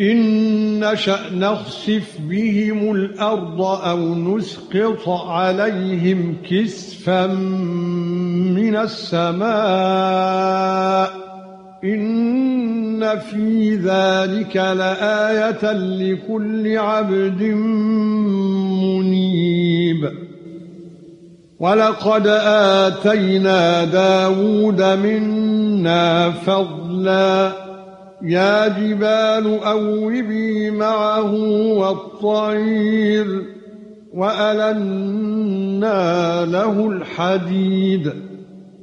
إن نشأ نخسف بهم الأرض أو نسقط عليهم كسفا من السماء إن في ذلك لآية لكل عبد منيب. ولقد آتينا داوود منا فضلا يا جبال أوبي معه والطير وألنا له الحديد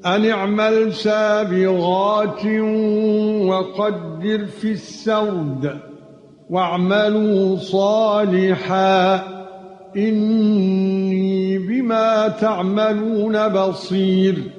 أن اعمل سابغات وقدر في السرد واعملوا صالحا إني بما تعملون بصير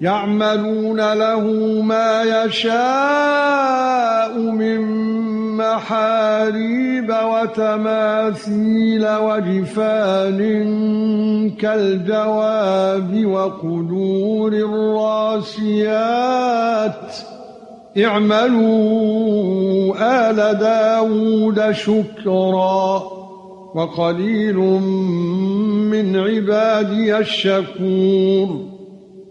يعملون له ما يشاء من محاريب وتماثيل وجفان كالجواب وقدور الراسيات. اعملوا آل داود شكرا وقليل من عبادي الشكور.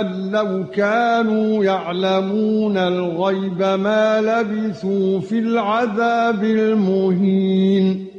أَن لَّوْ كَانُوا يَعْلَمُونَ الْغَيْبَ مَا لَبِثُوا فِي الْعَذَابِ الْمُهِينِ.